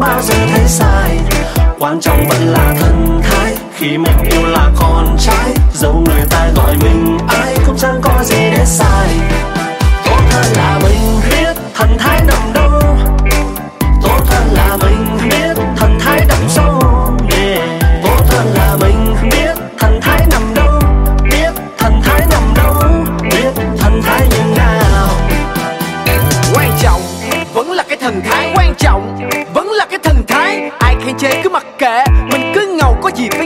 bao giờ thấy sai. Quan trọng vẫn là thân thái. Khi mình yêu là con trai, dẫu người ta gọi mình ai, cũng chẳng có gì để sai.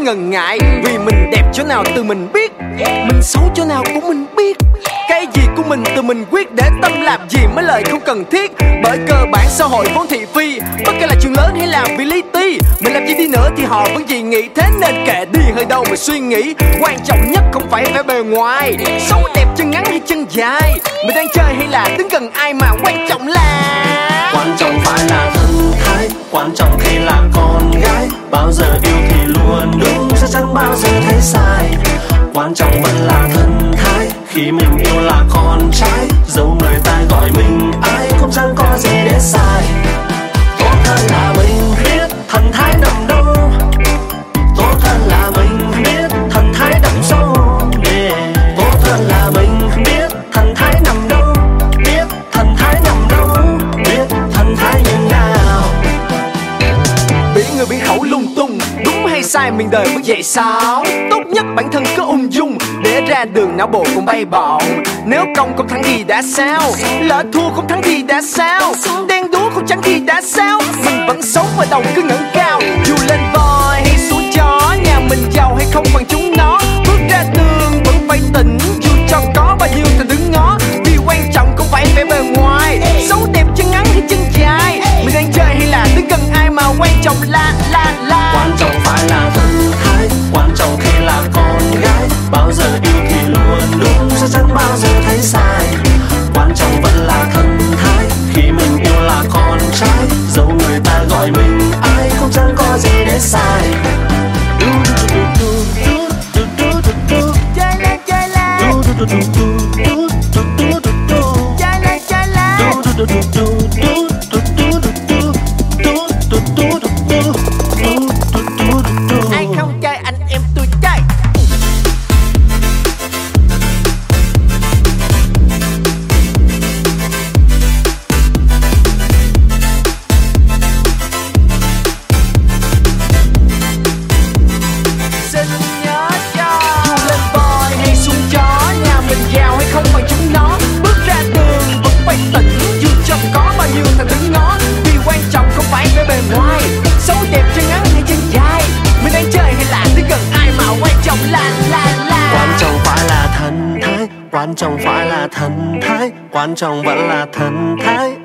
Phải ngần ngại vì mình đẹp chỗ nào từ mình biết. Mình xấu chỗ nào cũng mình biết. Cái gì của mình từ mình quyết để tâm làm gì mấy lời không cần thiết. Bởi cơ bản xã hội vốn thị phi, bất kể là chuyện lớn hay là vì lý ti. Mình làm gì đi nữa thì họ vẫn gì nghĩ thế nên kệ đi, hơi đâu mà suy nghĩ. Quan trọng nhất không phải vẻ bề ngoài. Xấu đẹp chân ngắn hay chân dài. Mình đang chơi hay là đứng gần ai mà quan trọng là quan trọng phải là thân thái, quan trọng bao giờ thấy sai. Quan trọng vẫn là thân thái, khi mình yêu là con trai, dẫu người sai mình đời mới dậy sao? Tốt nhất bản thân cứ ung dung, để ra đường não bộ cũng bay bổng. Nếu công không thắng thì đã sao? Lỡ thua không thắng thì đã sao? Đen đúa không trắng thì đã sao? Mình vẫn sống và đầu cứ ngẩng cao. Dù lên voi hay xuống trọng phải là thần thái quan trọng vẫn là thần thái.